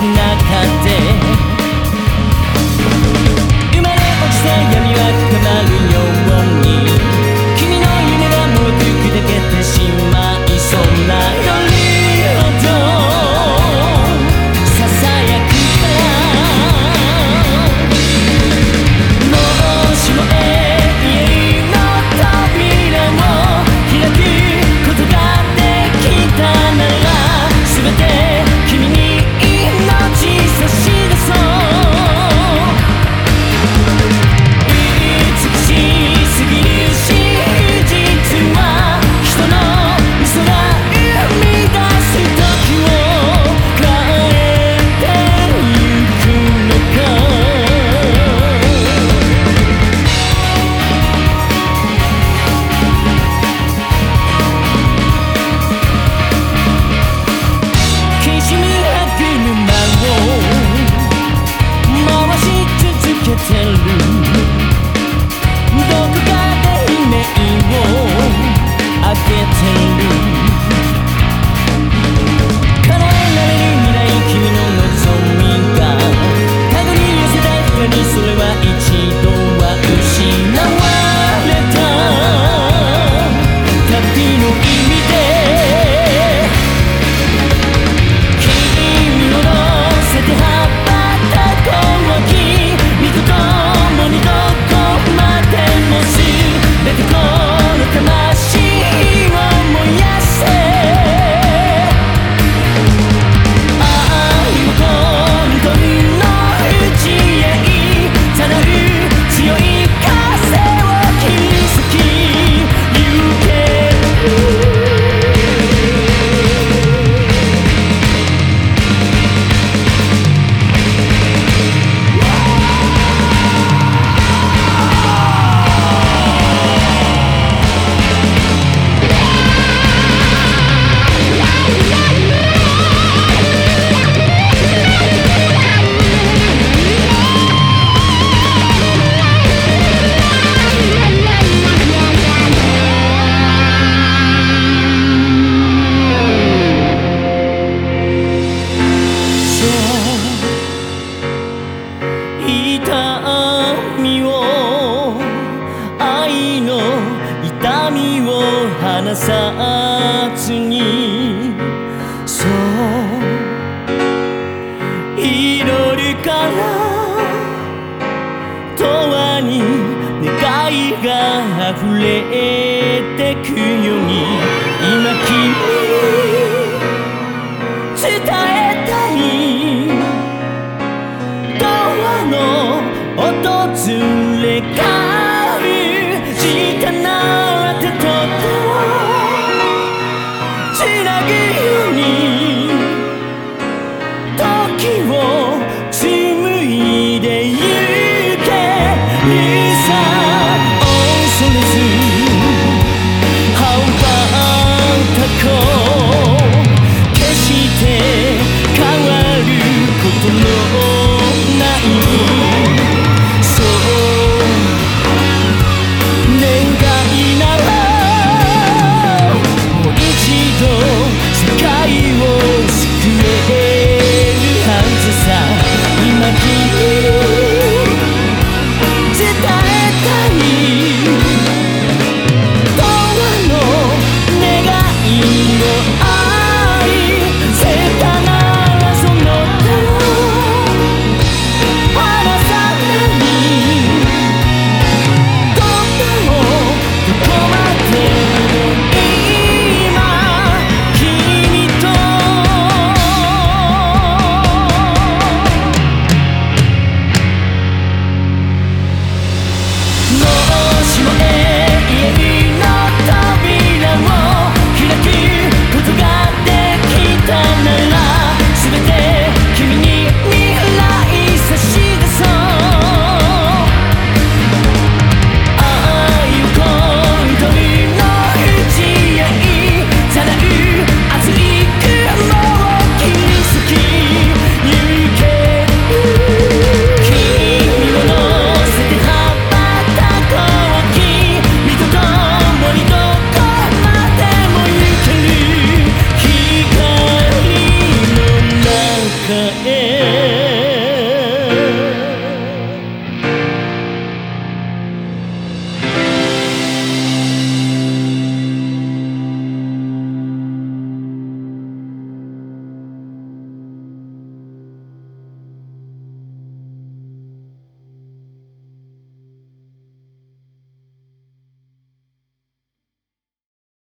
の中離さずにそう祈るから永遠に願いが溢れ yeah.